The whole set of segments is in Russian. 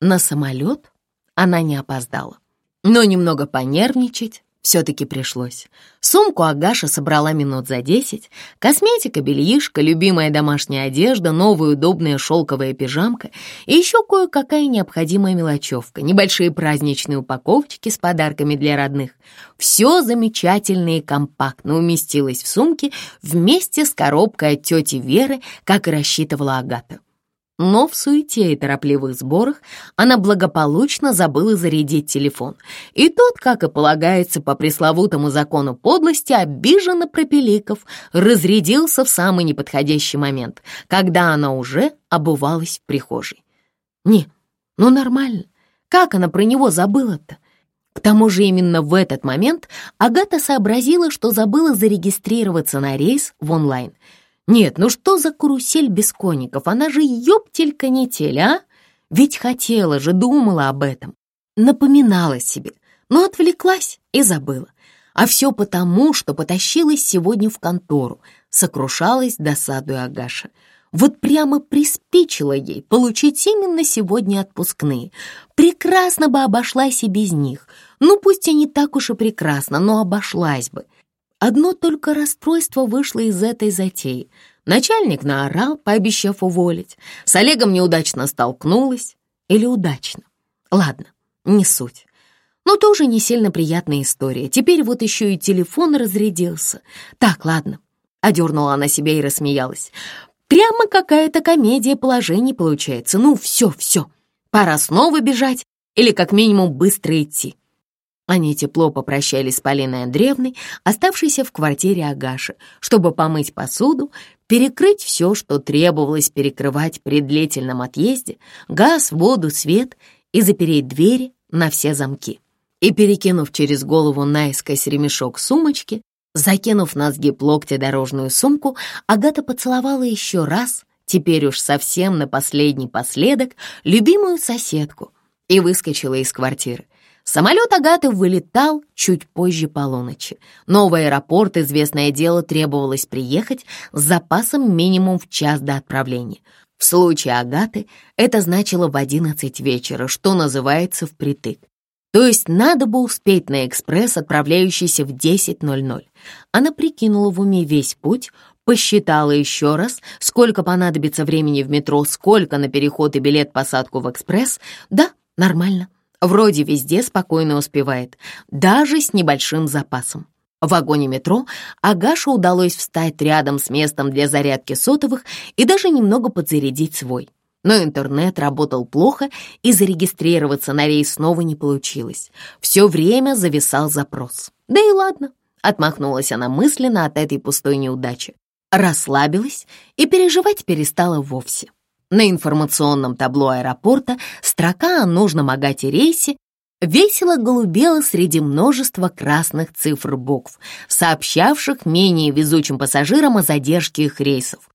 На самолет она не опоздала, но немного понервничать все-таки пришлось. Сумку Агаша собрала минут за десять. Косметика, бельишко, любимая домашняя одежда, новая удобная шелковая пижамка и еще кое-какая необходимая мелочевка, небольшие праздничные упаковочки с подарками для родных. Все замечательно и компактно уместилось в сумке вместе с коробкой от тети Веры, как и рассчитывала Агата. Но в суете и торопливых сборах она благополучно забыла зарядить телефон. И тот, как и полагается по пресловутому закону подлости, обиженно пропеликов, разрядился в самый неподходящий момент, когда она уже обувалась в прихожей. Не, ну нормально. Как она про него забыла-то? К тому же именно в этот момент Агата сообразила, что забыла зарегистрироваться на рейс в онлайн — нет, ну что за карусель без коников? Она же ёптель-канитель, а? Ведь хотела же, думала об этом. Напоминала себе, но отвлеклась и забыла. А все потому, что потащилась сегодня в контору, сокрушалась досадуя Агаша. Вот прямо приспичило ей получить именно сегодня отпускные. Прекрасно бы обошлась и без них. Ну, пусть и не так уж и прекрасно, но обошлась бы. Одно только расстройство вышло из этой затеи. Начальник наорал, пообещав уволить. С Олегом неудачно столкнулась. Или удачно. Ладно, не суть. Но тоже не сильно приятная история. Теперь вот еще и телефон разрядился. Так, ладно. Одернула она себя и рассмеялась. Прямо какая-то комедия положений получается. Ну, все, все. Пора снова бежать или как минимум быстро идти. Они тепло попрощались с Полиной Андреевной, оставшейся в квартире Агаши, чтобы помыть посуду, перекрыть все, что требовалось перекрывать при длительном отъезде, газ, воду, свет и запереть двери на все замки. И, перекинув через голову наискось ремешок сумочки, закинув на сгиб локтя дорожную сумку, Агата поцеловала еще раз, теперь уж совсем на последний последок, любимую соседку и выскочила из квартиры. Самолет Агаты вылетал чуть позже полуночи, но в аэропорт, известное дело, требовалось приехать с запасом минимум в час до отправления. В случае Агаты это значило в 11 вечера, что называется впритык. То есть надо бы успеть на экспресс, отправляющийся в 10.00. Она прикинула в уме весь путь, посчитала еще раз, сколько понадобится времени в метро, сколько на переход и билет-посадку в экспресс. Да, нормально. Вроде везде спокойно успевает, даже с небольшим запасом. В вагоне метро Агаше удалось встать рядом с местом для зарядки сотовых и даже немного подзарядить свой. Но интернет работал плохо, и зарегистрироваться на рейс снова не получилось. Все время зависал запрос. Да и ладно, отмахнулась она мысленно от этой пустой неудачи. Расслабилась и переживать перестала вовсе. На информационном табло аэропорта строка о нужном агате рейсе весело голубела среди множества красных цифр букв, сообщавших менее везучим пассажирам о задержке их рейсов.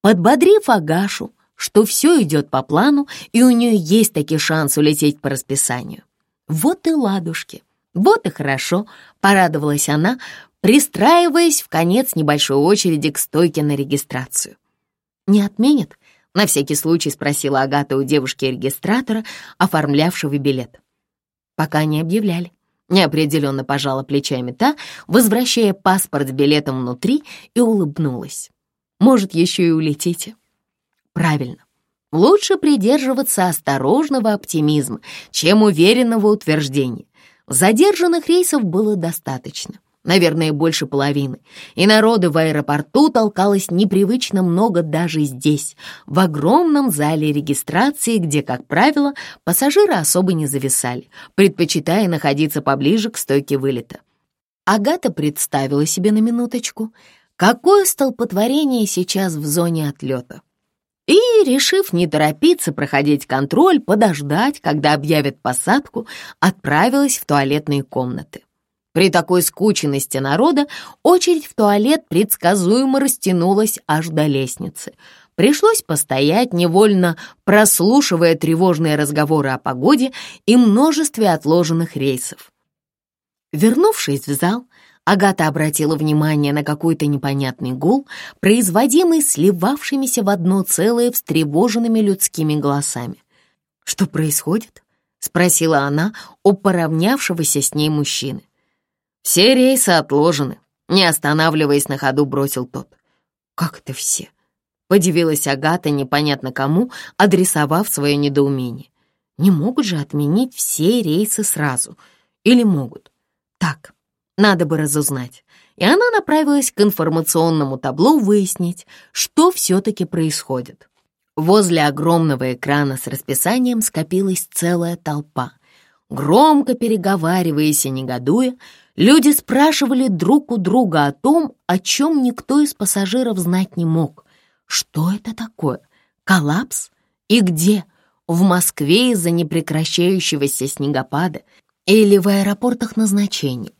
Подбодрив Агашу, что все идет по плану, и у нее есть таки шанс улететь по расписанию. Вот и ладушки, вот и хорошо, порадовалась она, пристраиваясь в конец небольшой очереди к стойке на регистрацию. Не отменят? На всякий случай спросила Агата у девушки-регистратора, оформлявшего билет. Пока не объявляли. Неопределенно пожала плечами та, возвращая паспорт с билетом внутри и улыбнулась. Может, еще и улетите? Правильно. Лучше придерживаться осторожного оптимизма, чем уверенного утверждения. Задержанных рейсов было достаточно наверное, больше половины, и народу в аэропорту толкалось непривычно много даже здесь, в огромном зале регистрации, где, как правило, пассажиры особо не зависали, предпочитая находиться поближе к стойке вылета. Агата представила себе на минуточку, какое столпотворение сейчас в зоне отлета. И, решив не торопиться проходить контроль, подождать, когда объявят посадку, отправилась в туалетные комнаты. При такой скученности народа очередь в туалет предсказуемо растянулась аж до лестницы. Пришлось постоять, невольно прослушивая тревожные разговоры о погоде и множестве отложенных рейсов. Вернувшись в зал, Агата обратила внимание на какой-то непонятный гул, производимый сливавшимися в одно целое встревоженными людскими голосами. «Что происходит?» — спросила она у поравнявшегося с ней мужчины. «Все рейсы отложены», — не останавливаясь на ходу, бросил тот. «Как это все?» — подивилась Агата непонятно кому, адресовав свое недоумение. «Не могут же отменить все рейсы сразу. Или могут? Так, надо бы разузнать». И она направилась к информационному табло выяснить, что все-таки происходит. Возле огромного экрана с расписанием скопилась целая толпа. Громко переговариваясь и негодуя, люди спрашивали друг у друга о том, о чем никто из пассажиров знать не мог. Что это такое? Коллапс? И где? В Москве из-за непрекращающегося снегопада или в аэропортах назначений?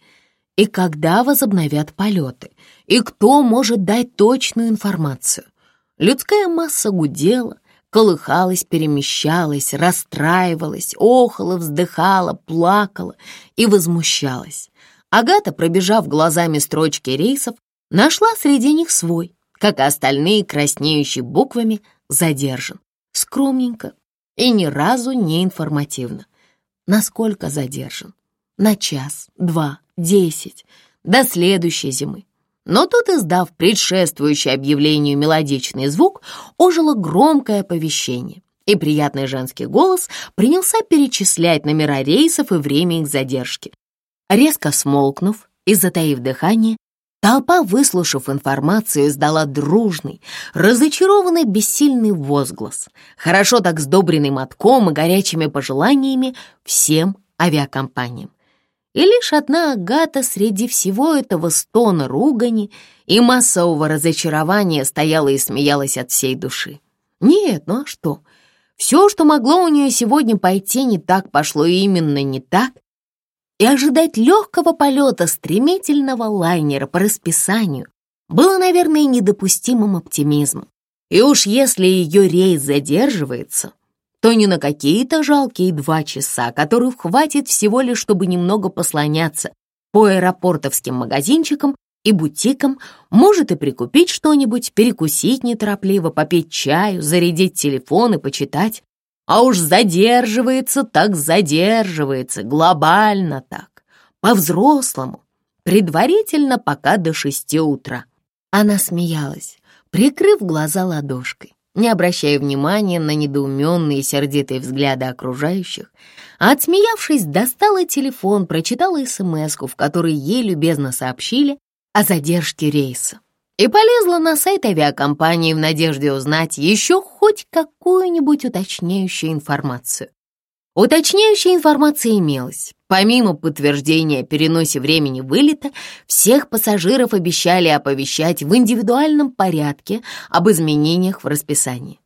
И когда возобновят полеты? И кто может дать точную информацию? Людская масса гудела, колыхалась, перемещалась, расстраивалась, охала, вздыхала, плакала и возмущалась. Агата, пробежав глазами строчки рейсов, нашла среди них свой, как и остальные краснеющие буквами, задержан. Скромненько и ни разу не информативно. Насколько задержан? На час, два, десять, до следующей зимы. Но тут, издав предшествующий объявлению мелодичный звук, ожило громкое оповещение, и приятный женский голос принялся перечислять номера рейсов и время их задержки. Резко смолкнув и затаив дыхание, толпа, выслушав информацию, издала дружный, разочарованный бессильный возглас, хорошо так сдобренный мотком и горячими пожеланиями всем авиакомпаниям. И лишь одна Агата среди всего этого стона ругани и массового разочарования стояла и смеялась от всей души. Нет, ну а что? Все, что могло у нее сегодня пойти не так, пошло именно не так. И ожидать легкого полета стремительного лайнера по расписанию было, наверное, недопустимым оптимизмом. И уж если ее рейс задерживается, то не на какие-то жалкие два часа, которых хватит всего лишь, чтобы немного послоняться по аэропортовским магазинчикам и бутикам, может и прикупить что-нибудь, перекусить неторопливо, попить чаю, зарядить телефон и почитать. А уж задерживается так задерживается, глобально так, по-взрослому, предварительно пока до шести утра. Она смеялась, прикрыв глаза ладошкой не обращая внимания на недоуменные и сердитые взгляды окружающих, а отсмеявшись, достала телефон, прочитала смс в которой ей любезно сообщили о задержке рейса и полезла на сайт авиакомпании в надежде узнать еще хоть какую-нибудь уточняющую информацию. Уточняющая информация имелась. Помимо подтверждения о переносе времени вылета, всех пассажиров обещали оповещать в индивидуальном порядке об изменениях в расписании.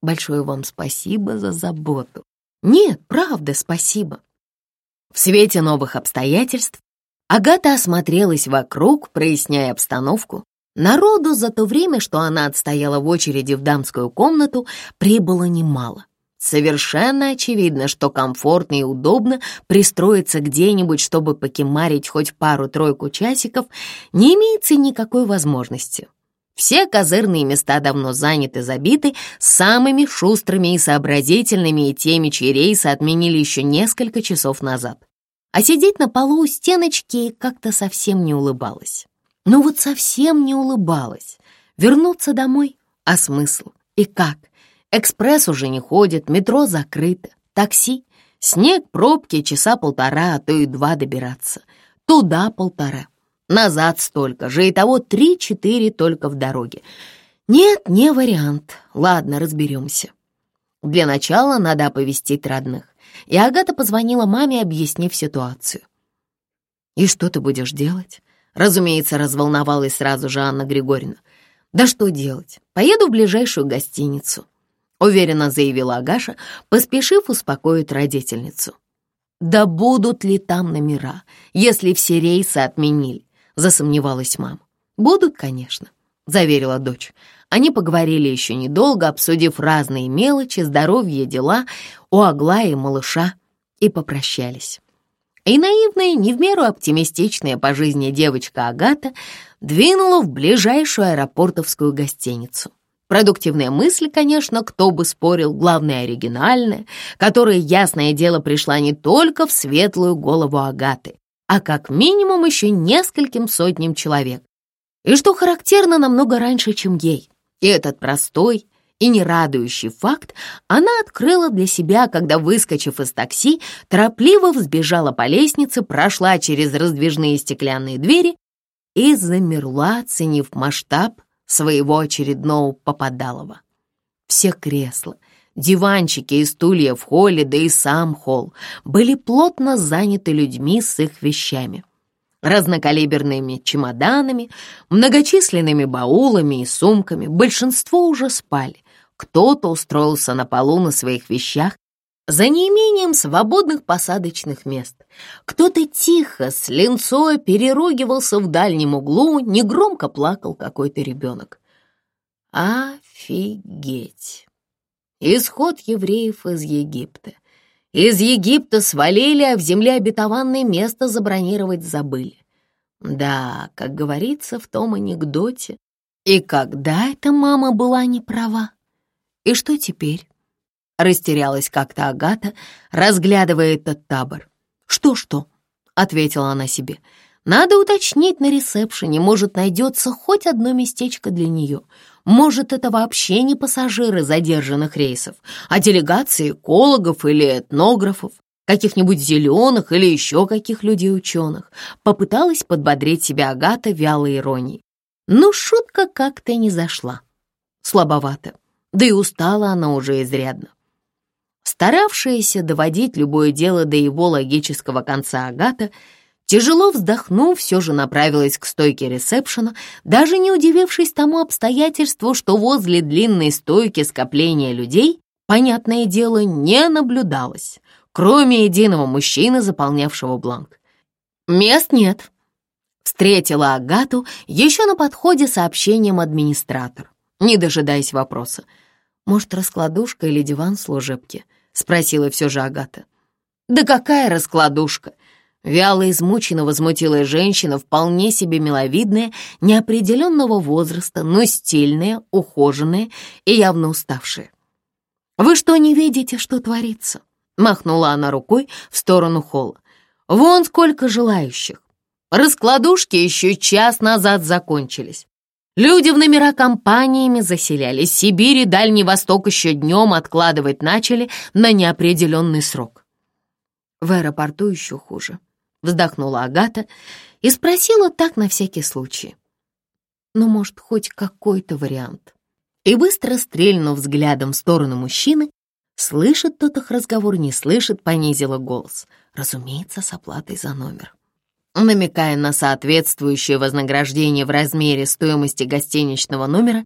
Большое вам спасибо за заботу. Нет, правда, спасибо. В свете новых обстоятельств Агата осмотрелась вокруг, проясняя обстановку. Народу за то время, что она отстояла в очереди в дамскую комнату, прибыло немало. Совершенно очевидно, что комфортно и удобно пристроиться где-нибудь, чтобы покемарить хоть пару-тройку часиков, не имеется никакой возможности. Все козырные места давно заняты, забиты самыми шустрыми и сообразительными и теми, чьи рейсы отменили еще несколько часов назад. А сидеть на полу у стеночки как-то совсем не улыбалась. Ну вот совсем не улыбалась. Вернуться домой? А смысл? И как? Экспресс уже не ходит, метро закрыто, такси, снег, пробки, часа полтора, а то и два добираться. Туда полтора, назад столько же, и того три-четыре только в дороге. Нет, не вариант. Ладно, разберемся. Для начала надо оповестить родных. И Агата позвонила маме, объяснив ситуацию. «И что ты будешь делать?» Разумеется, разволновалась сразу же Анна Григорьевна. «Да что делать? Поеду в ближайшую гостиницу уверенно заявила Агаша, поспешив успокоить родительницу. «Да будут ли там номера, если все рейсы отменили?» — засомневалась мама. «Будут, конечно», — заверила дочь. Они поговорили еще недолго, обсудив разные мелочи, здоровье, дела у Аглаи и малыша, и попрощались. И наивная, не в меру оптимистичная по жизни девочка Агата двинула в ближайшую аэропортовскую гостиницу. Продуктивные мысли, конечно, кто бы спорил, главное оригинальная, которая, ясное дело, пришла не только в светлую голову Агаты, а как минимум еще нескольким сотням человек. И что характерно намного раньше, чем ей. И этот простой и нерадующий факт она открыла для себя, когда, выскочив из такси, торопливо взбежала по лестнице, прошла через раздвижные стеклянные двери и замерла, оценив масштаб своего очередного попадалова. Все кресла, диванчики и стулья в холле, да и сам холл были плотно заняты людьми с их вещами. Разнокалиберными чемоданами, многочисленными баулами и сумками. Большинство уже спали. Кто-то устроился на полу на своих вещах, за неимением свободных посадочных мест. Кто-то тихо, с линцой переругивался в дальнем углу, негромко плакал какой-то ребенок. Офигеть! Исход евреев из Египта. Из Египта свалили, а в земле обетованное место забронировать забыли. Да, как говорится в том анекдоте. И когда эта мама была не права? И что теперь? Растерялась как-то Агата, разглядывая этот табор. «Что-что?» — ответила она себе. «Надо уточнить на ресепшене, может, найдется хоть одно местечко для нее. Может, это вообще не пассажиры задержанных рейсов, а делегации экологов или этнографов, каких-нибудь зеленых или еще каких людей-ученых». Попыталась подбодрить себя Агата вялой иронией. Но шутка как-то не зашла. Слабовато, да и устала она уже изрядно. Старавшаяся доводить любое дело до его логического конца Агата, тяжело вздохнув, все же направилась к стойке ресепшена, даже не удивившись тому обстоятельству, что возле длинной стойки скопления людей, понятное дело, не наблюдалось, кроме единого мужчины, заполнявшего бланк. «Мест нет», — встретила Агату еще на подходе сообщением администратор, не дожидаясь вопроса. «Может, раскладушка или диван служебки?» — спросила все же Агата. «Да какая раскладушка!» Вяло измученно возмутилась женщина, вполне себе миловидная, неопределенного возраста, но стильная, ухоженная и явно уставшая. «Вы что, не видите, что творится?» Махнула она рукой в сторону холла. «Вон сколько желающих! Раскладушки еще час назад закончились. Люди в номера компаниями заселялись. Сибирь и Дальний Восток еще днем откладывать начали на неопределенный срок. В аэропорту еще хуже. Вздохнула Агата и спросила так на всякий случай. Ну, может, хоть какой-то вариант. И быстро стрельнув взглядом в сторону мужчины, слышит тот их разговор, не слышит, понизила голос. Разумеется, с оплатой за номер намекая на соответствующее вознаграждение в размере стоимости гостиничного номера,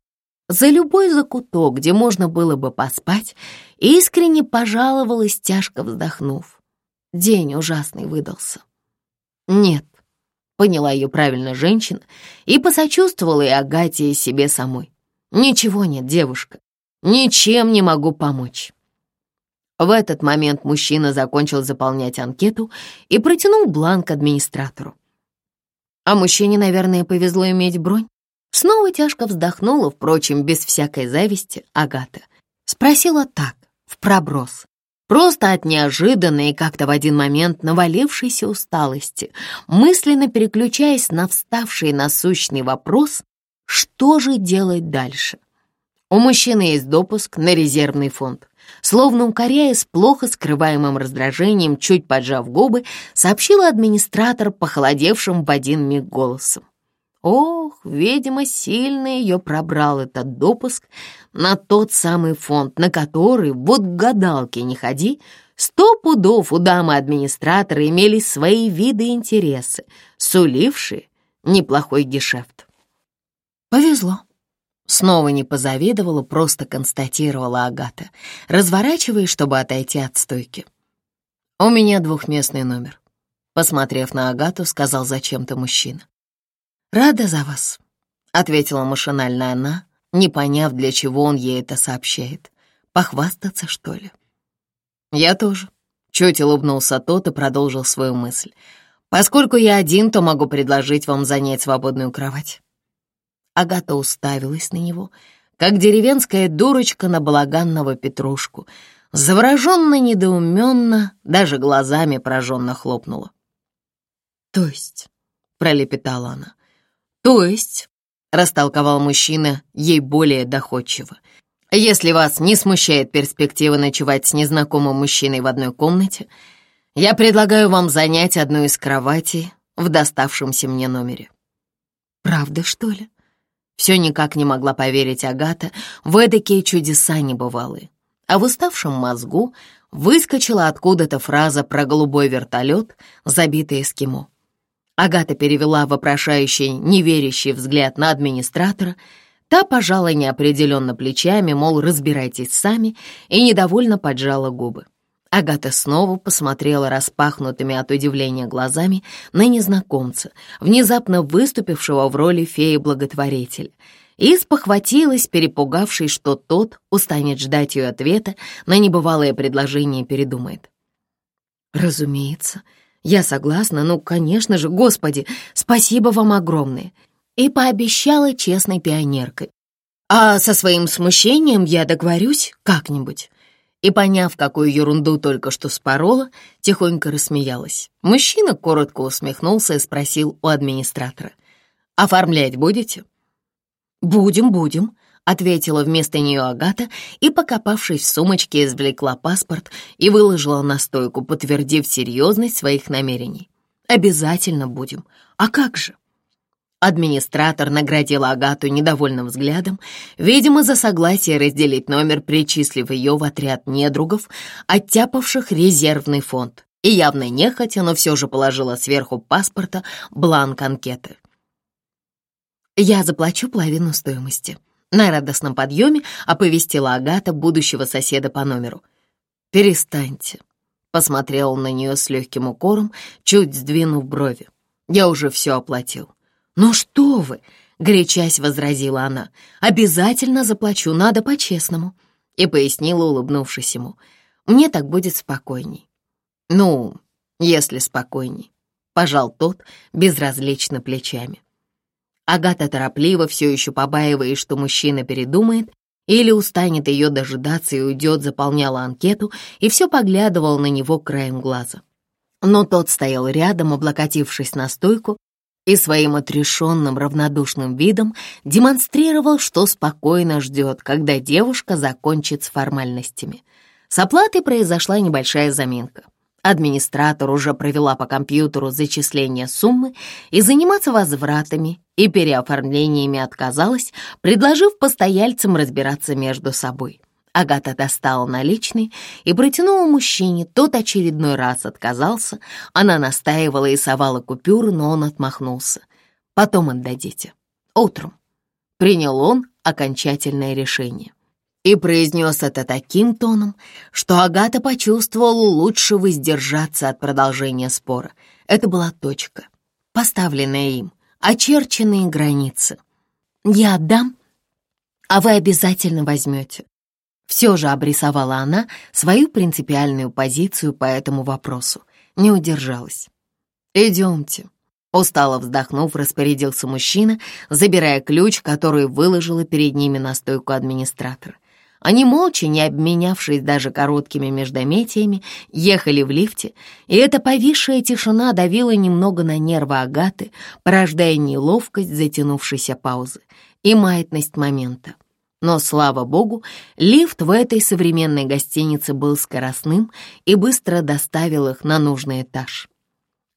за любой закуток, где можно было бы поспать, искренне пожаловалась, тяжко вздохнув. День ужасный выдался. Нет, поняла ее правильно женщина и посочувствовала и Агате, и себе самой. Ничего нет, девушка, ничем не могу помочь. В этот момент мужчина закончил заполнять анкету и протянул бланк администратору. А мужчине, наверное, повезло иметь бронь. Снова тяжко вздохнула, впрочем, без всякой зависти, Агата. Спросила так, в проброс. Просто от неожиданной и как-то в один момент навалившейся усталости, мысленно переключаясь на вставший насущный вопрос, что же делать дальше. У мужчины есть допуск на резервный фонд. Словно укоряя с плохо скрываемым раздражением, чуть поджав губы, сообщила администратор, похолодевшим в один миг голосом. Ох, видимо, сильно ее пробрал этот допуск на тот самый фонд, на который, вот к гадалке не ходи, сто пудов у дамы-администратора имелись свои виды интересы, сулившие неплохой гешефт. Повезло. Снова не позавидовала, просто констатировала Агата, разворачиваясь, чтобы отойти от стойки. «У меня двухместный номер», — посмотрев на Агату, сказал зачем-то мужчина. «Рада за вас», — ответила машинально она, не поняв, для чего он ей это сообщает. «Похвастаться, что ли?» «Я тоже», — чуть улыбнулся тот и продолжил свою мысль. «Поскольку я один, то могу предложить вам занять свободную кровать». Агата уставилась на него, как деревенская дурочка на балаганного петрушку. Завороженно, недоуменно, даже глазами пораженно хлопнула. «То есть?» — пролепетала она. «То есть?» — растолковал мужчина ей более доходчиво. «Если вас не смущает перспектива ночевать с незнакомым мужчиной в одной комнате, я предлагаю вам занять одну из кроватей в доставшемся мне номере». «Правда, что ли?» Все никак не могла поверить Агата в эдакие чудеса небывалые. А в уставшем мозгу выскочила откуда-то фраза про голубой вертолет, забитый эскимо. Агата перевела вопрошающий, неверящий взгляд на администратора. Та пожала неопределенно плечами, мол, разбирайтесь сами, и недовольно поджала губы. Агата снова посмотрела распахнутыми от удивления глазами на незнакомца, внезапно выступившего в роли феи-благотворителя, и спохватилась, перепугавшись, что тот устанет ждать ее ответа на небывалое предложение передумает. «Разумеется, я согласна, ну, конечно же, господи, спасибо вам огромное!» И пообещала честной пионеркой. «А со своим смущением я договорюсь как-нибудь» и, поняв, какую ерунду только что спорола, тихонько рассмеялась. Мужчина коротко усмехнулся и спросил у администратора. «Оформлять будете?» «Будем, будем», — ответила вместо нее Агата и, покопавшись в сумочке, извлекла паспорт и выложила на стойку, подтвердив серьезность своих намерений. «Обязательно будем. А как же?» Администратор наградил Агату недовольным взглядом, видимо, за согласие разделить номер, причислив ее в отряд недругов, оттяпавших резервный фонд, и явно нехотя, но все же положила сверху паспорта бланк анкеты. «Я заплачу половину стоимости», — на радостном подъеме оповестила Агата будущего соседа по номеру. «Перестаньте», — посмотрел на нее с легким укором, чуть сдвинув брови. «Я уже все оплатил». «Ну что вы!» — горячась возразила она. «Обязательно заплачу, надо по-честному». И пояснила, улыбнувшись ему. «Мне так будет спокойней». «Ну, если спокойней», — пожал тот безразлично плечами. Агата торопливо, все еще побаиваясь, что мужчина передумает или устанет ее дожидаться и уйдет, заполняла анкету и все поглядывал на него краем глаза. Но тот стоял рядом, облокотившись на стойку, и своим отрешенным равнодушным видом демонстрировал, что спокойно ждет, когда девушка закончит с формальностями. С оплатой произошла небольшая заминка. Администратор уже провела по компьютеру зачисление суммы и заниматься возвратами и переоформлениями отказалась, предложив постояльцам разбираться между собой. Агата достала наличные и протянула мужчине. Тот очередной раз отказался. Она настаивала и совала купюры, но он отмахнулся. «Потом отдадите. Утром». Принял он окончательное решение. И произнес это таким тоном, что Агата почувствовала лучше воздержаться от продолжения спора. Это была точка, поставленная им, очерченные границы. «Я отдам, а вы обязательно возьмете. Все же обрисовала она свою принципиальную позицию по этому вопросу. Не удержалась. «Идемте», — устало вздохнув, распорядился мужчина, забирая ключ, который выложила перед ними на стойку администратора. Они молча, не обменявшись даже короткими междометиями, ехали в лифте, и эта повисшая тишина давила немного на нервы Агаты, порождая неловкость затянувшейся паузы и маятность момента. Но, слава богу, лифт в этой современной гостинице был скоростным и быстро доставил их на нужный этаж.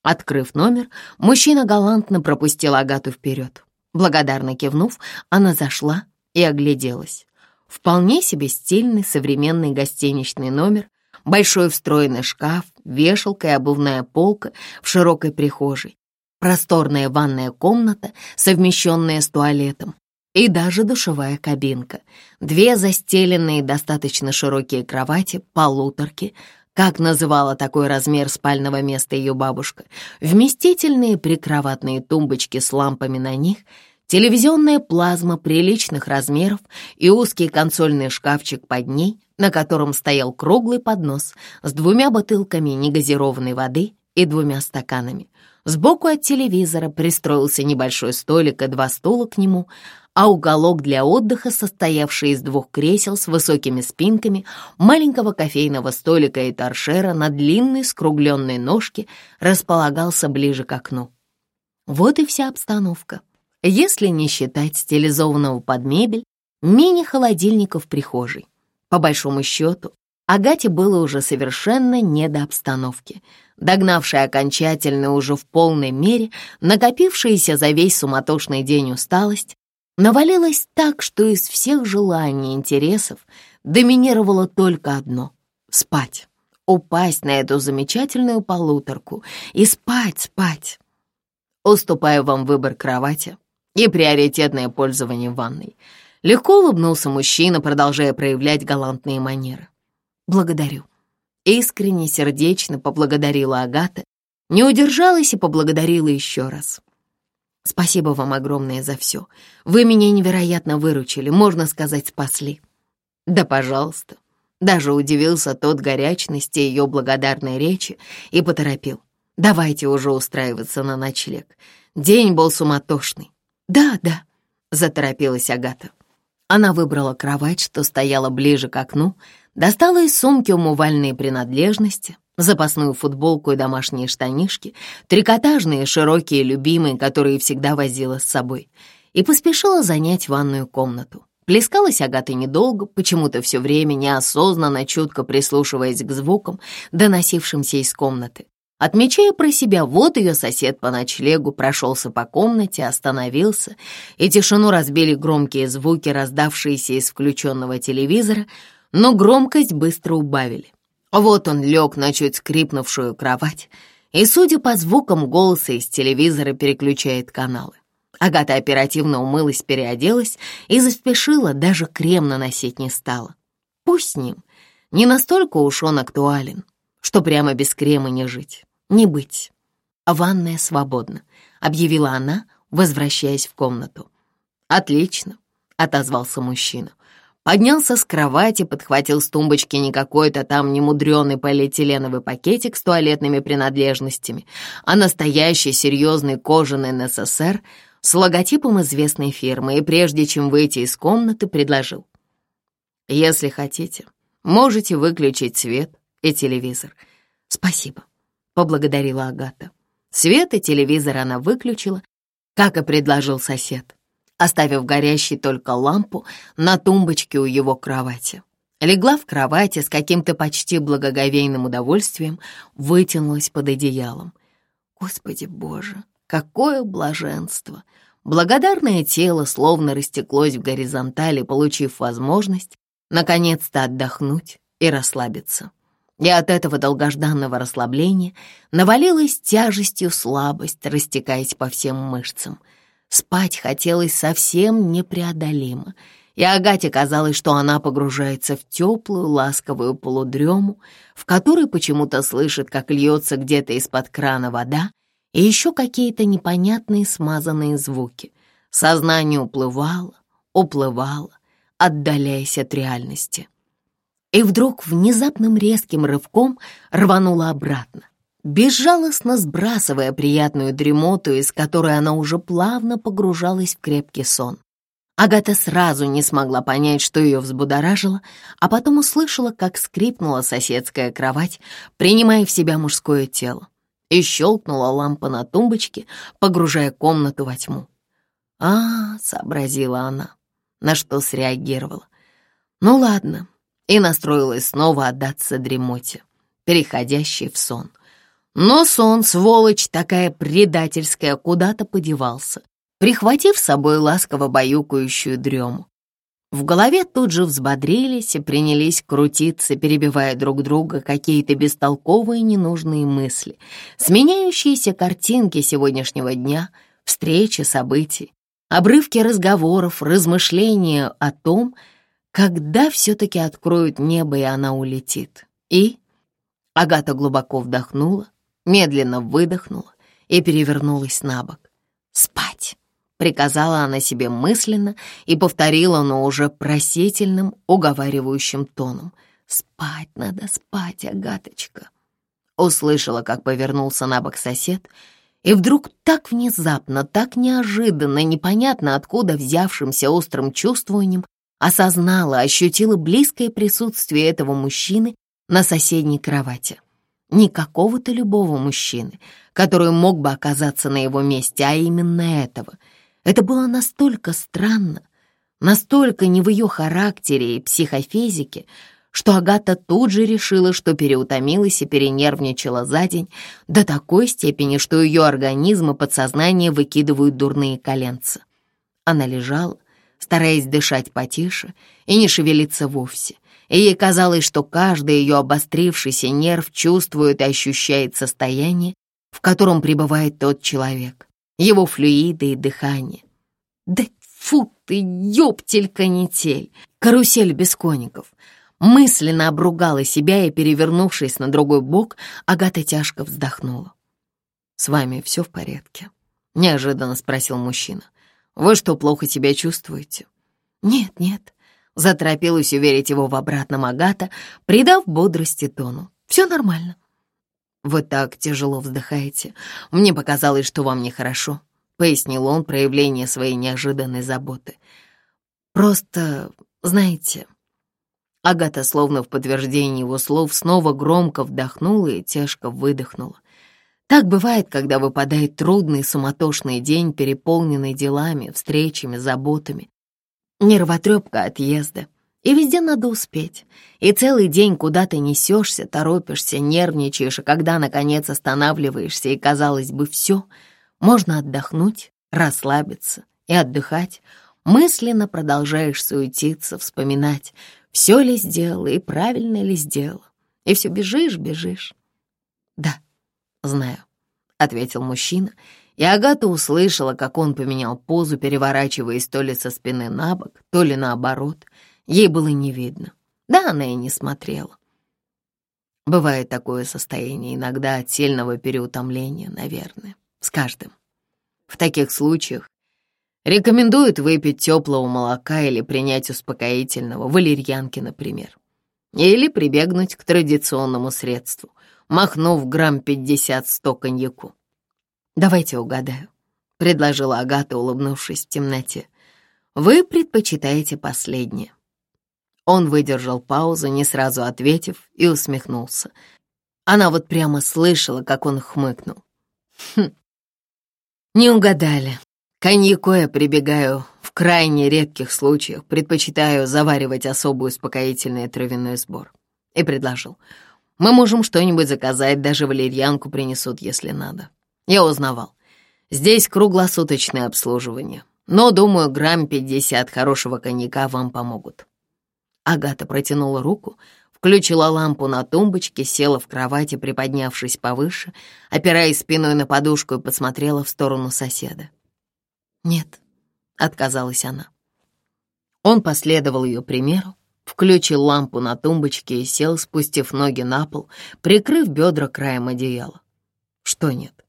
Открыв номер, мужчина галантно пропустил Агату вперед. Благодарно кивнув, она зашла и огляделась. Вполне себе стильный современный гостиничный номер, большой встроенный шкаф, вешалка и обувная полка в широкой прихожей, просторная ванная комната, совмещенная с туалетом, и даже душевая кабинка, две застеленные достаточно широкие кровати, полуторки, как называла такой размер спального места ее бабушка, вместительные прикроватные тумбочки с лампами на них, телевизионная плазма приличных размеров и узкий консольный шкафчик под ней, на котором стоял круглый поднос с двумя бутылками негазированной воды и двумя стаканами. Сбоку от телевизора пристроился небольшой столик и два стула к нему, а уголок для отдыха, состоявший из двух кресел с высокими спинками, маленького кофейного столика и торшера на длинной скругленной ножке, располагался ближе к окну. Вот и вся обстановка. Если не считать стилизованного под мебель, мини-холодильника в прихожей. По большому счету, Агате было уже совершенно не до обстановки. Догнавшая окончательно уже в полной мере накопившаяся за весь суматошный день усталость, навалилась так, что из всех желаний и интересов доминировало только одно — спать. Упасть на эту замечательную полуторку и спать, спать. Уступаю вам выбор кровати и приоритетное пользование ванной. Легко улыбнулся мужчина, продолжая проявлять галантные манеры. Благодарю. Искренне, сердечно поблагодарила Агата, не удержалась и поблагодарила еще раз. Спасибо вам огромное за все. Вы меня невероятно выручили, можно сказать, спасли. Да, пожалуйста. Даже удивился тот горячности ее благодарной речи и поторопил. Давайте уже устраиваться на ночлег. День был суматошный. Да, да, заторопилась Агата. Она выбрала кровать, что стояла ближе к окну, достала из сумки умывальные принадлежности, запасную футболку и домашние штанишки, трикотажные, широкие, любимые, которые всегда возила с собой, и поспешила занять ванную комнату. Плескалась Агата недолго, почему-то все время неосознанно, чутко прислушиваясь к звукам, доносившимся из комнаты. Отмечая про себя, вот ее сосед по ночлегу прошелся по комнате, остановился, и тишину разбили громкие звуки, раздавшиеся из включенного телевизора, но громкость быстро убавили. Вот он лег на чуть скрипнувшую кровать, и, судя по звукам голоса из телевизора, переключает каналы. Агата оперативно умылась, переоделась и заспешила, даже крем наносить не стала. Пусть с ним. Не настолько уж он актуален, что прямо без крема не жить. «Не быть. Ванная свободна», — объявила она, возвращаясь в комнату. «Отлично», — отозвался мужчина. Поднялся с кровати, подхватил с тумбочки не какой-то там немудрёный полиэтиленовый пакетик с туалетными принадлежностями, а настоящий серьезный кожаный НССР с логотипом известной фирмы, и прежде чем выйти из комнаты, предложил. «Если хотите, можете выключить свет и телевизор. Спасибо» поблагодарила Агата. Свет и телевизор она выключила, как и предложил сосед, оставив горящей только лампу на тумбочке у его кровати. Легла в кровати с каким-то почти благоговейным удовольствием, вытянулась под одеялом. Господи Боже, какое блаженство! Благодарное тело словно растеклось в горизонтали, получив возможность наконец-то отдохнуть и расслабиться. И от этого долгожданного расслабления навалилась тяжестью слабость, растекаясь по всем мышцам. Спать хотелось совсем непреодолимо, и Агате казалось, что она погружается в теплую, ласковую полудрему, в которой почему-то слышит, как льется где-то из-под крана вода, и еще какие-то непонятные смазанные звуки. Сознание уплывало, уплывало, отдаляясь от реальности. И вдруг внезапным резким рывком рванула обратно, безжалостно сбрасывая приятную дремоту, из которой она уже плавно погружалась в крепкий сон. Агата сразу не смогла понять, что ее взбудоражило, а потом услышала, как скрипнула соседская кровать, принимая в себя мужское тело, и щелкнула лампа на тумбочке, погружая комнату во тьму. «А, — сообразила она, на что среагировала. Ну ладно, и настроилась снова отдаться дремоте, переходящей в сон. Но сон, сволочь такая предательская, куда-то подевался, прихватив с собой ласково баюкающую дрему. В голове тут же взбодрились и принялись крутиться, перебивая друг друга какие-то бестолковые ненужные мысли, сменяющиеся картинки сегодняшнего дня, встречи, событий, обрывки разговоров, размышления о том, когда все-таки откроют небо, и она улетит? И? Агата глубоко вдохнула, медленно выдохнула и перевернулась на бок. «Спать!» — приказала она себе мысленно и повторила, но уже просительным, уговаривающим тоном. «Спать надо, спать, Агаточка!» Услышала, как повернулся на бок сосед, И вдруг так внезапно, так неожиданно, непонятно откуда взявшимся острым чувствованием, осознала, ощутила близкое присутствие этого мужчины на соседней кровати. Не какого-то любого мужчины, который мог бы оказаться на его месте, а именно этого. Это было настолько странно, настолько не в ее характере и психофизике, что Агата тут же решила, что переутомилась и перенервничала за день до такой степени, что ее организм и подсознание выкидывают дурные коленца. Она лежала, стараясь дышать потише и не шевелиться вовсе, и ей казалось, что каждый ее обострившийся нерв чувствует и ощущает состояние, в котором пребывает тот человек, его флюиды и дыхание. Да фу ты, ёптель-канитель! Карусель без коников — Мысленно обругала себя и, перевернувшись на другой бок, Агата тяжко вздохнула. «С вами все в порядке?» — неожиданно спросил мужчина. «Вы что, плохо себя чувствуете?» «Нет, нет», — заторопилась уверить его в обратном Агата, придав бодрости тону. «Все нормально». «Вы так тяжело вздыхаете. Мне показалось, что вам нехорошо», — пояснил он проявление своей неожиданной заботы. «Просто, знаете...» Агата, словно в подтверждение его слов, снова громко вдохнула и тяжко выдохнула. Так бывает, когда выпадает трудный, суматошный день, переполненный делами, встречами, заботами. Нервотрепка отъезда. И везде надо успеть. И целый день куда ты несешься, торопишься, нервничаешь, и когда, наконец, останавливаешься, и, казалось бы, все, можно отдохнуть, расслабиться и отдыхать, мысленно продолжаешь суетиться, вспоминать, все ли сделала и правильно ли сделала. И все бежишь, бежишь. Да, знаю, ответил мужчина, и Агата услышала, как он поменял позу, переворачиваясь то ли со спины на бок, то ли наоборот. Ей было не видно. Да, она и не смотрела. Бывает такое состояние иногда от сильного переутомления, наверное, с каждым. В таких случаях Рекомендуют выпить теплого молока или принять успокоительного, валерьянки, например. Или прибегнуть к традиционному средству, махнув грамм 50-100 коньяку. «Давайте угадаю», — предложила Агата, улыбнувшись в темноте. «Вы предпочитаете последнее». Он выдержал паузу, не сразу ответив, и усмехнулся. Она вот прямо слышала, как он хмыкнул. «Хм, не угадали. Коньяку я прибегаю в крайне редких случаях, предпочитаю заваривать особый успокоительный травяной сбор. И предложил. Мы можем что-нибудь заказать, даже валерьянку принесут, если надо. Я узнавал. Здесь круглосуточное обслуживание. Но, думаю, грамм пятьдесят хорошего коньяка вам помогут. Агата протянула руку, включила лампу на тумбочке, села в кровати, приподнявшись повыше, опираясь спиной на подушку и посмотрела в сторону соседа. «Нет», — отказалась она. Он последовал ее примеру, включил лампу на тумбочке и сел, спустив ноги на пол, прикрыв бедра краем одеяла. «Что нет?» —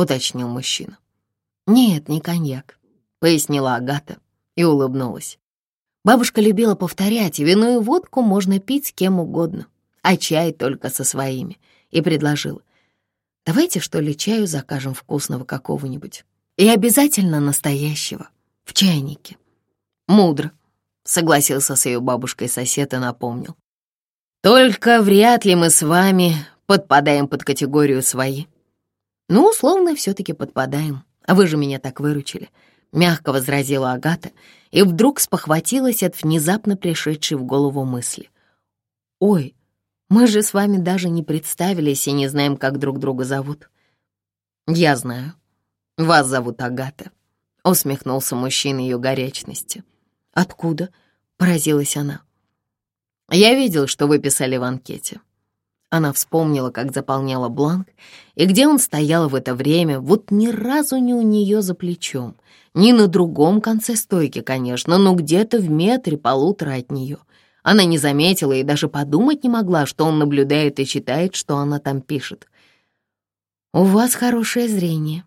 уточнил мужчина. «Нет, не коньяк», — пояснила Агата и улыбнулась. Бабушка любила повторять, вино и водку можно пить с кем угодно, а чай только со своими, и предложила. «Давайте, что ли, чаю закажем вкусного какого-нибудь?» И обязательно настоящего, в чайнике. Мудро, согласился с ее бабушкой сосед и напомнил. Только вряд ли мы с вами подпадаем под категорию свои. Ну, условно, все-таки подпадаем. А вы же меня так выручили. Мягко возразила Агата и вдруг спохватилась от внезапно пришедшей в голову мысли. «Ой, мы же с вами даже не представились и не знаем, как друг друга зовут». «Я знаю», «Вас зовут Агата», — усмехнулся мужчина ее горячности. «Откуда?» — поразилась она. «Я видел, что вы писали в анкете». Она вспомнила, как заполняла бланк, и где он стоял в это время, вот ни разу не у нее за плечом, ни на другом конце стойки, конечно, но где-то в метре полутора от нее. Она не заметила и даже подумать не могла, что он наблюдает и читает, что она там пишет. «У вас хорошее зрение»,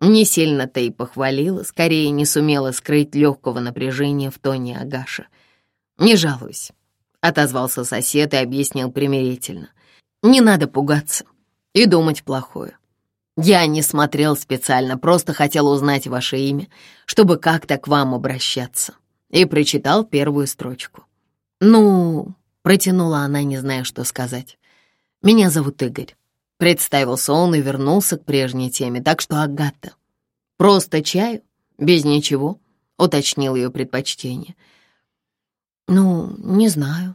не сильно-то и похвалила, скорее не сумела скрыть легкого напряжения в тоне Агаша. «Не жалуюсь», — отозвался сосед и объяснил примирительно. «Не надо пугаться и думать плохое. Я не смотрел специально, просто хотел узнать ваше имя, чтобы как-то к вам обращаться. И прочитал первую строчку. «Ну...» — протянула она, не зная, что сказать. «Меня зовут Игорь». Представился он и вернулся к прежней теме, так что Агата. «Просто чаю? Без ничего?» — уточнил ее предпочтение. «Ну, не знаю».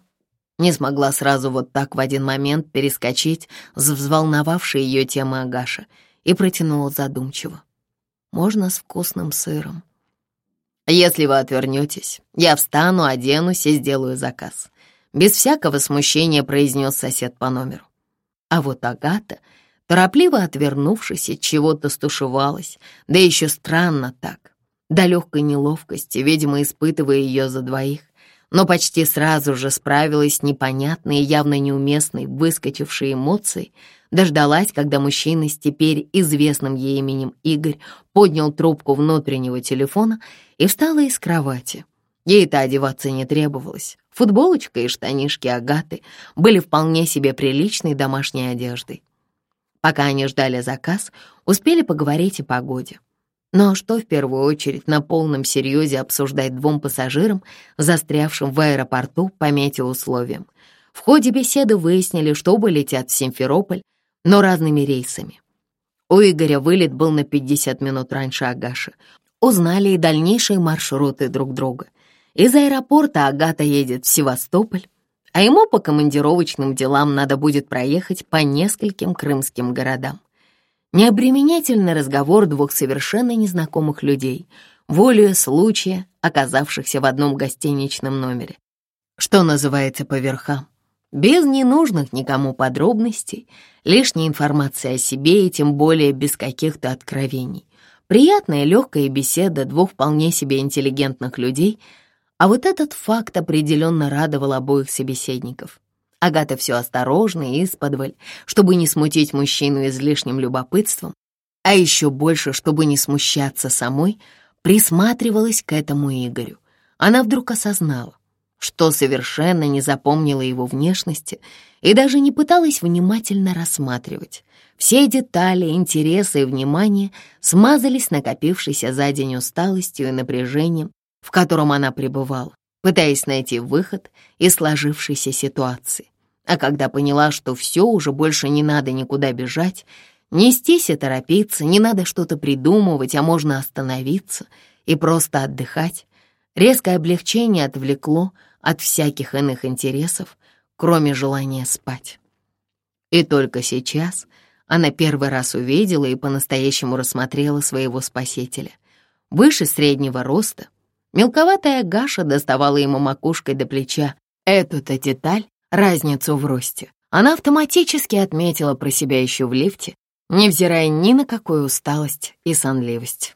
Не смогла сразу вот так в один момент перескочить с взволновавшей ее темы Агаша — и протянула задумчиво. «Можно с вкусным сыром». «Если вы отвернетесь, я встану, оденусь и сделаю заказ», без всякого смущения произнес сосед по номеру. А вот Агата, торопливо отвернувшись от чего-то стушевалась, да еще странно так, до легкой неловкости, видимо, испытывая ее за двоих, но почти сразу же справилась с непонятной и явно неуместной выскочившей эмоцией, дождалась, когда мужчина с теперь известным ей именем Игорь поднял трубку внутреннего телефона и встала из кровати. Ей-то одеваться не требовалось. Футболочка и штанишки Агаты были вполне себе приличной домашней одеждой. Пока они ждали заказ, успели поговорить о погоде. Но что в первую очередь на полном серьезе обсуждать двум пассажирам, застрявшим в аэропорту по метеоусловиям? В ходе беседы выяснили, что оба летят в Симферополь, но разными рейсами. У Игоря вылет был на 50 минут раньше Агаши. Узнали и дальнейшие маршруты друг друга. Из аэропорта Агата едет в Севастополь, а ему по командировочным делам надо будет проехать по нескольким крымским городам. Необременительный разговор двух совершенно незнакомых людей, волею случая, оказавшихся в одном гостиничном номере. Что называется по верхам. Без ненужных никому подробностей, лишней информации о себе и тем более без каких-то откровений. Приятная легкая беседа двух вполне себе интеллигентных людей, а вот этот факт определенно радовал обоих собеседников. Агата все осторожно и исподволь, чтобы не смутить мужчину излишним любопытством, а еще больше, чтобы не смущаться самой, присматривалась к этому Игорю. Она вдруг осознала, что совершенно не запомнила его внешности и даже не пыталась внимательно рассматривать. Все детали, интересы и внимание смазались накопившейся за день усталостью и напряжением, в котором она пребывала, пытаясь найти выход из сложившейся ситуации. А когда поняла, что все, уже больше не надо никуда бежать, нестись и торопиться, не надо что-то придумывать, а можно остановиться и просто отдыхать, резкое облегчение отвлекло от всяких иных интересов, кроме желания спать. И только сейчас она первый раз увидела и по-настоящему рассмотрела своего спасителя. Выше среднего роста, мелковатая Гаша доставала ему макушкой до плеча. Эту-то деталь разницу в росте. Она автоматически отметила про себя еще в лифте, невзирая ни на какую усталость и сонливость.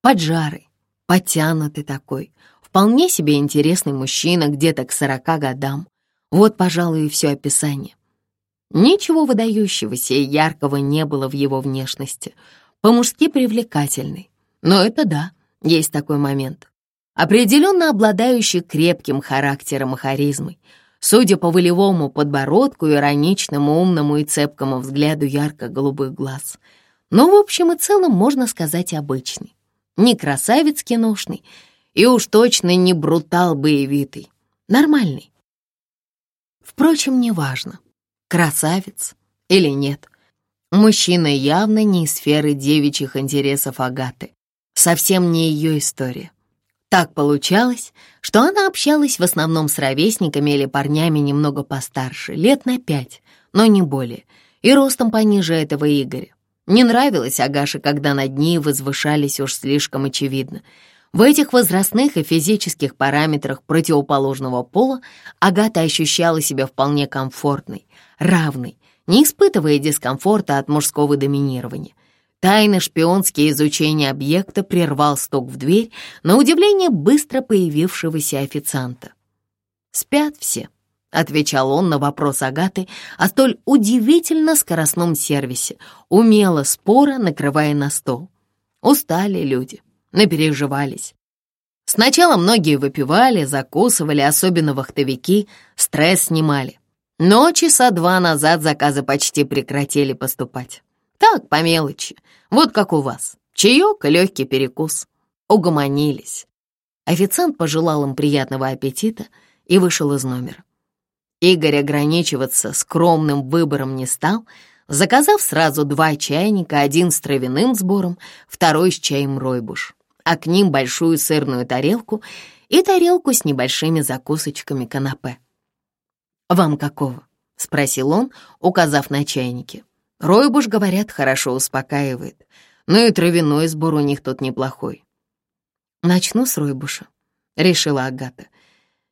Поджарый, потянутый такой, вполне себе интересный мужчина где-то к сорока годам. Вот, пожалуй, и все описание. Ничего выдающегося и яркого не было в его внешности. По-мужски привлекательный. Но это да, есть такой момент. Определенно обладающий крепким характером и харизмой — Судя по волевому подбородку, ироничному, умному и цепкому взгляду ярко-голубых глаз. Но в общем и целом можно сказать обычный. Не красавец киношный и уж точно не брутал боевитый. Нормальный. Впрочем, неважно, красавец или нет. Мужчина явно не из сферы девичьих интересов Агаты. Совсем не ее история. Так получалось, что она общалась в основном с ровесниками или парнями немного постарше, лет на пять, но не более, и ростом пониже этого Игоря. Не нравилось Агаше, когда над ней возвышались уж слишком очевидно. В этих возрастных и физических параметрах противоположного пола Агата ощущала себя вполне комфортной, равной, не испытывая дискомфорта от мужского доминирования — Тайный шпионский изучение объекта прервал стук в дверь на удивление быстро появившегося официанта. «Спят все», — отвечал он на вопрос Агаты о столь удивительно скоростном сервисе, умело, споро накрывая на стол. Устали люди, напереживались. Сначала многие выпивали, закусывали, особенно вахтовики, стресс снимали. Но часа два назад заказы почти прекратили поступать. Так, по мелочи. Вот как у вас. Чаек и легкий перекус. Угомонились. Официант пожелал им приятного аппетита и вышел из номера. Игорь ограничиваться скромным выбором не стал, заказав сразу два чайника, один с травяным сбором, второй с чаем ройбуш, а к ним большую сырную тарелку и тарелку с небольшими закусочками канапе. «Вам какого?» — спросил он, указав на чайники. «Ройбуш, говорят, хорошо успокаивает, но и травяной сбор у них тут неплохой». «Начну с ройбуша», — решила Агата.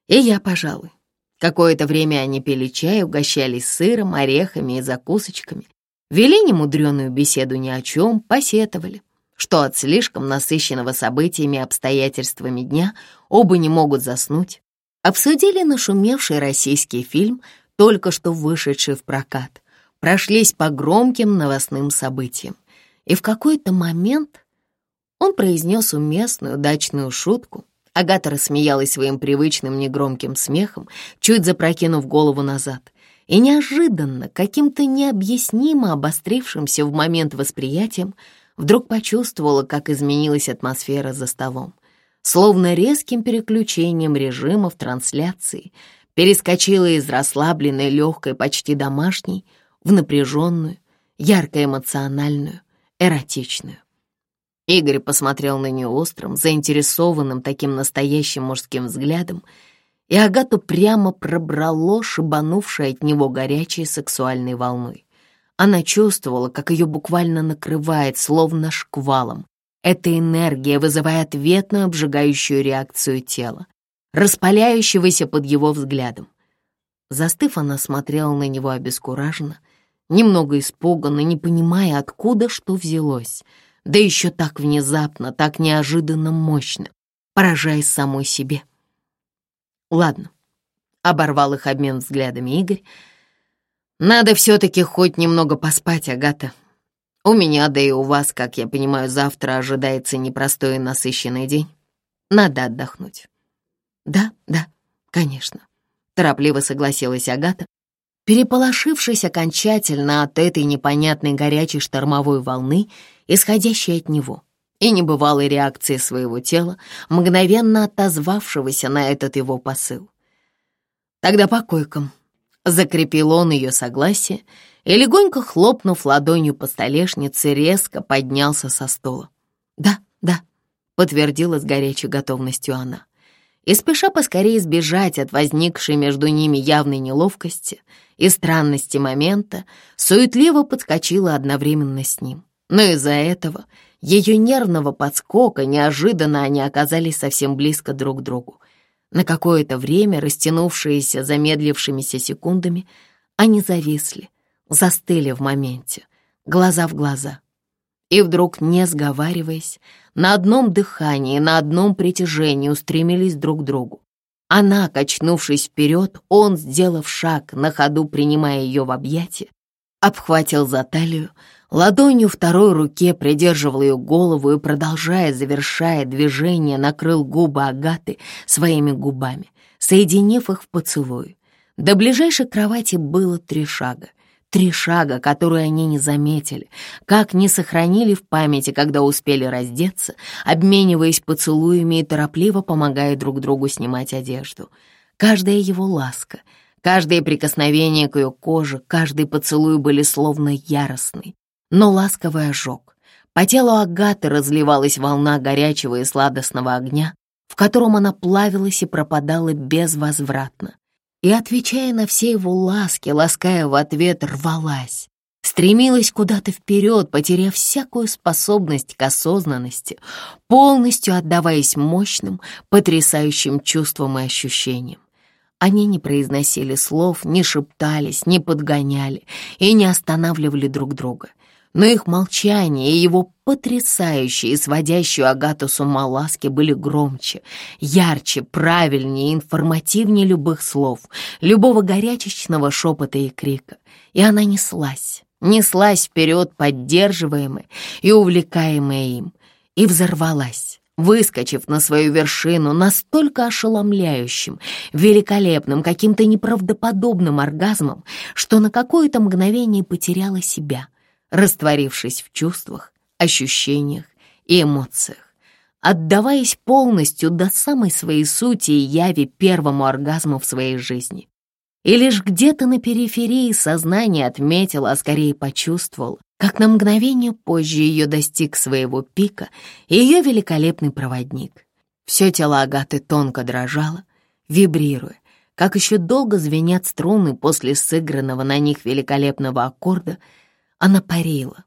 «И я, пожалуй. Какое-то время они пили чай, угощались сыром, орехами и закусочками, вели немудреную беседу ни о чем, посетовали, что от слишком насыщенного событиями и обстоятельствами дня оба не могут заснуть, обсудили нашумевший российский фильм, только что вышедший в прокат, прошлись по громким новостным событиям. И в какой-то момент он произнес уместную дачную шутку, Агата рассмеялась своим привычным негромким смехом, чуть запрокинув голову назад. И неожиданно, каким-то необъяснимо обострившимся в момент восприятием, вдруг почувствовала, как изменилась атмосфера за столом. Словно резким переключением режима в трансляции перескочила из расслабленной, легкой, почти домашней в напряженную, ярко-эмоциональную, эротичную. Игорь посмотрел на нее острым, заинтересованным таким настоящим мужским взглядом, и Агату прямо пробрало, шибанувшее от него горячей сексуальной волной. Она чувствовала, как ее буквально накрывает, словно шквалом. Эта энергия вызывает ответную обжигающую реакцию тела, распаляющегося под его взглядом. Застыв, она смотрела на него обескураженно, немного испуганно, не понимая, откуда что взялось — да еще так внезапно, так неожиданно мощно, поражаясь самой себе. Ладно, оборвал их обмен взглядами Игорь. Надо все-таки хоть немного поспать, Агата. У меня, да и у вас, как я понимаю, завтра ожидается непростой и насыщенный день. Надо отдохнуть. Да, да, конечно. Торопливо согласилась Агата, переполошившись окончательно от этой непонятной горячей штормовой волны исходящей от него, и небывалой реакции своего тела, мгновенно отозвавшегося на этот его посыл. «Тогда по койкам», — закрепил он ее согласие и, легонько хлопнув ладонью по столешнице, резко поднялся со стола. «Да, да», — подтвердила с горячей готовностью она. И спеша поскорее избежать от возникшей между ними явной неловкости и странности момента, суетливо подскочила одновременно с ним. Но из-за этого, ее нервного подскока, неожиданно они оказались совсем близко друг к другу. На какое-то время, растянувшиеся замедлившимися секундами, они зависли, застыли в моменте, глаза в глаза. И вдруг, не сговариваясь, на одном дыхании, на одном притяжении устремились друг к другу. Она, качнувшись вперед, он, сделав шаг, на ходу принимая ее в объятия, обхватил за талию, Ладонью второй руке придерживал ее голову и, продолжая, завершая движение, накрыл губы Агаты своими губами, соединив их в поцелуй. До ближайшей кровати было три шага. Три шага, которые они не заметили, как не сохранили в памяти, когда успели раздеться, обмениваясь поцелуями и торопливо помогая друг другу снимать одежду. Каждая его ласка, каждое прикосновение к ее коже, каждый поцелуй были словно яростны, но ласковый ожог. По телу Агаты разливалась волна горячего и сладостного огня, в котором она плавилась и пропадала безвозвратно. И, отвечая на все его ласки, лаская в ответ, рвалась, стремилась куда-то вперед, потеряв всякую способность к осознанности, полностью отдаваясь мощным, потрясающим чувствам и ощущениям. Они не произносили слов, не шептались, не подгоняли и не останавливали друг друга — но их молчание и его потрясающие и сводящие Агату с ума ласки были громче, ярче, правильнее, информативнее любых слов, любого горячечного шепота и крика. И она неслась, неслась вперед, поддерживаемая и увлекаемая им, и взорвалась выскочив на свою вершину настолько ошеломляющим, великолепным, каким-то неправдоподобным оргазмом, что на какое-то мгновение потеряла себя — растворившись в чувствах, ощущениях и эмоциях, отдаваясь полностью до самой своей сути и яви первому оргазму в своей жизни. И лишь где-то на периферии сознания отметила, а скорее почувствовала, как на мгновение позже ее достиг своего пика ее великолепный проводник. Все тело Агаты тонко дрожало, вибрируя, как еще долго звенят струны после сыгранного на них великолепного аккорда, она парила,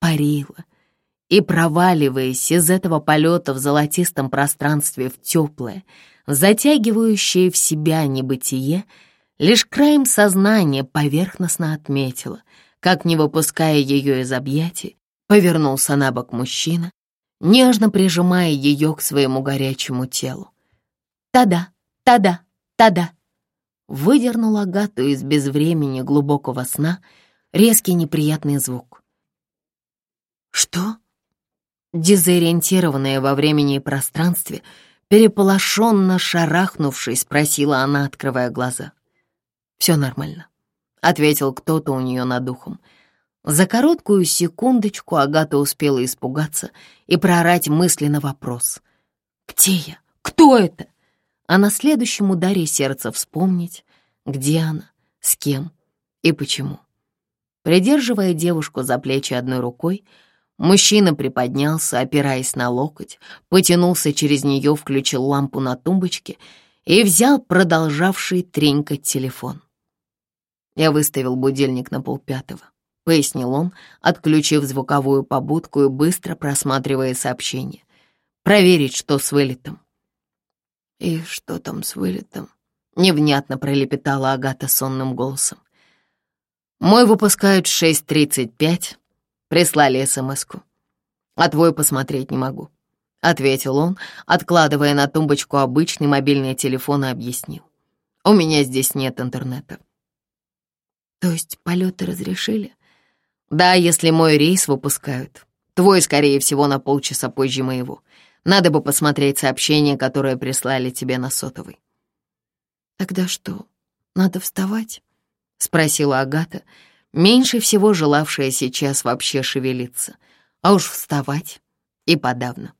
парила, и, проваливаясь из этого полета в золотистом пространстве в теплое, затягивающее в себя небытие, Лишь краем сознания поверхностно отметила, как, не выпуская ее из объятий, повернулся на бок мужчина, нежно прижимая ее к своему горячему телу. «Та-да, та-да, та-да!» Выдернул Агату из безвремени глубокого сна резкий неприятный звук. «Что?» Дезориентированная во времени и пространстве, переполошенно шарахнувшись, спросила она, открывая глаза. «Все нормально», — ответил кто-то у нее над ухом. За короткую секундочку Агата успела испугаться и проорать мысленно вопрос. «Где я? Кто это?» А на следующем ударе сердца вспомнить, где она, с кем и почему. Придерживая девушку за плечи одной рукой, мужчина приподнялся, опираясь на локоть, потянулся через нее, включил лампу на тумбочке и взял продолжавший тренькать телефон. Я выставил будильник на полпятого, пояснил он, отключив звуковую побудку и быстро просматривая сообщение. Проверить, что с вылетом. «И что там с вылетом?» — невнятно пролепетала Агата сонным голосом. «Мой выпускают в 6.35, прислали смс-ку. А твой посмотреть не могу», — ответил он, откладывая на тумбочку обычный мобильный телефон и объяснил. «У меня здесь нет интернета». То есть полеты разрешили? Да, если мой рейс выпускают. Твой, скорее всего, на полчаса позже моего. Надо бы посмотреть сообщение, которое прислали тебе на сотовый. Тогда что, надо вставать? Спросила Агата, меньше всего желавшая сейчас вообще шевелиться. А уж вставать и подавно.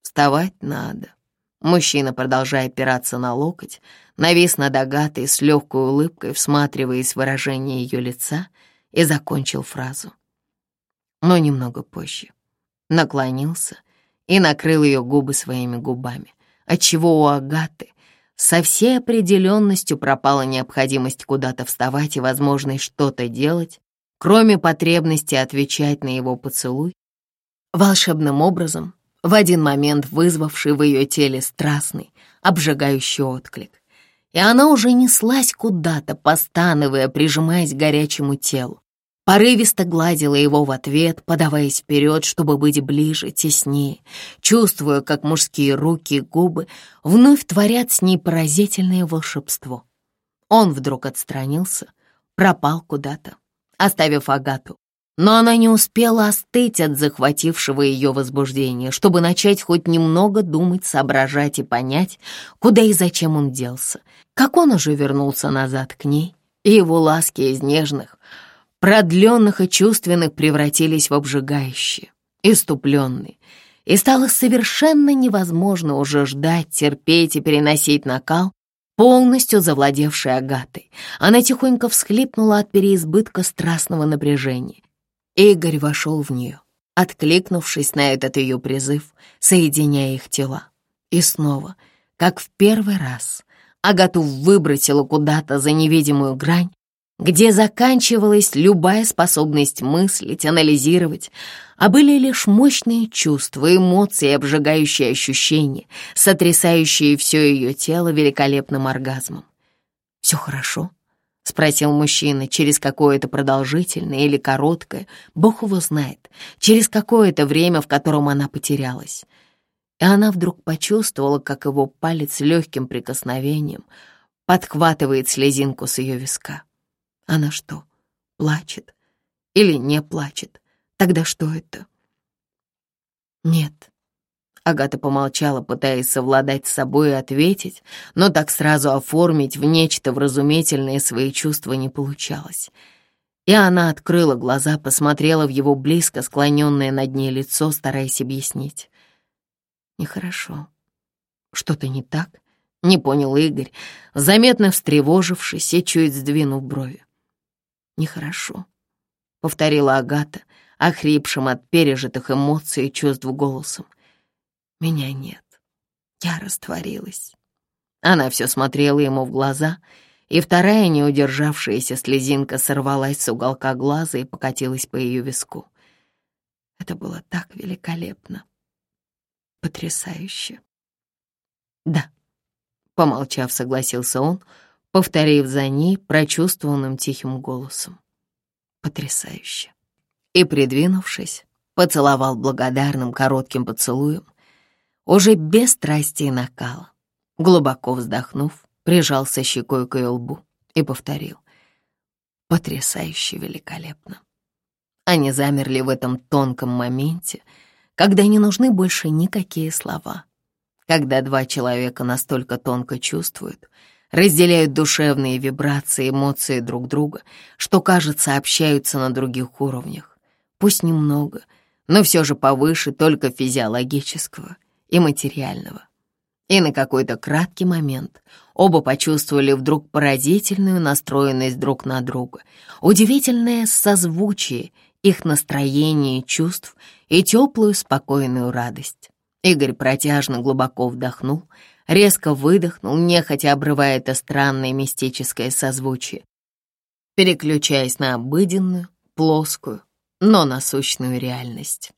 Вставать надо. Мужчина, продолжая опираться на локоть, навис над Агатой с легкой улыбкой, всматриваясь в выражение ее лица, и закончил фразу. Но немного позже наклонился и накрыл ее губы своими губами, отчего у Агаты со всей определенностью пропала необходимость куда-то вставать и возможность что-то делать, кроме потребности отвечать на его поцелуй, волшебным образом в один момент вызвавший в ее теле страстный, обжигающий отклик. И она уже неслась куда-то, постановая, прижимаясь к горячему телу. Порывисто гладила его в ответ, подаваясь вперед, чтобы быть ближе, теснее, чувствуя, как мужские руки и губы вновь творят с ней поразительное волшебство. Он вдруг отстранился, пропал куда-то, оставив Агату но она не успела остыть от захватившего ее возбуждения, чтобы начать хоть немного думать, соображать и понять, куда и зачем он делся. Как он уже вернулся назад к ней, и его ласки из нежных, продленных и чувственных превратились в обжигающие, иступленные, и стало совершенно невозможно уже ждать, терпеть и переносить накал, полностью завладевший Агатой. Она тихонько всхлипнула от переизбытка страстного напряжения Игорь вошел в нее, откликнувшись на этот ее призыв, соединяя их тела. И снова, как в первый раз, Агату выбросила куда-то за невидимую грань, где заканчивалась любая способность мыслить, анализировать, а были лишь мощные чувства, эмоции обжигающие ощущения, сотрясающие все ее тело великолепным оргазмом. «Все хорошо?» — спросил мужчина через какое-то продолжительное или короткое, бог его знает, через какое-то время, в котором она потерялась. И она вдруг почувствовала, как его палец легким прикосновением подхватывает слезинку с ее виска. Она что, плачет или не плачет? Тогда что это? Нет, Агата помолчала, пытаясь совладать с собой и ответить, но так сразу оформить в нечто вразумительное свои чувства не получалось. И она открыла глаза, посмотрела в его близко склоненное над ней лицо, стараясь объяснить. Нехорошо. Что-то не так? Не понял Игорь, заметно встревожившись и чуть сдвинув брови. Нехорошо, повторила Агата, охрипшим от пережитых эмоций и чувств голосом. Меня нет. Я растворилась. Она все смотрела ему в глаза, и вторая неудержавшаяся слезинка сорвалась с уголка глаза и покатилась по ее виску. Это было так великолепно. Потрясающе. Да, помолчав, согласился он, повторив за ней прочувствованным тихим голосом. Потрясающе. И, придвинувшись, поцеловал благодарным коротким поцелуем, уже без страсти и накала. Глубоко вздохнув, прижался щекой к ее лбу и повторил. Потрясающе великолепно. Они замерли в этом тонком моменте, когда не нужны больше никакие слова. Когда два человека настолько тонко чувствуют, разделяют душевные вибрации, эмоции друг друга, что, кажется, общаются на других уровнях. Пусть немного, но все же повыше только физиологического и материального. И на какой-то краткий момент оба почувствовали вдруг поразительную настроенность друг на друга, удивительное созвучие — их настроение и чувств и теплую спокойную радость. Игорь протяжно глубоко вдохнул, резко выдохнул, нехотя обрывая это странное мистическое созвучие, переключаясь на обыденную, плоскую, но насущную реальность.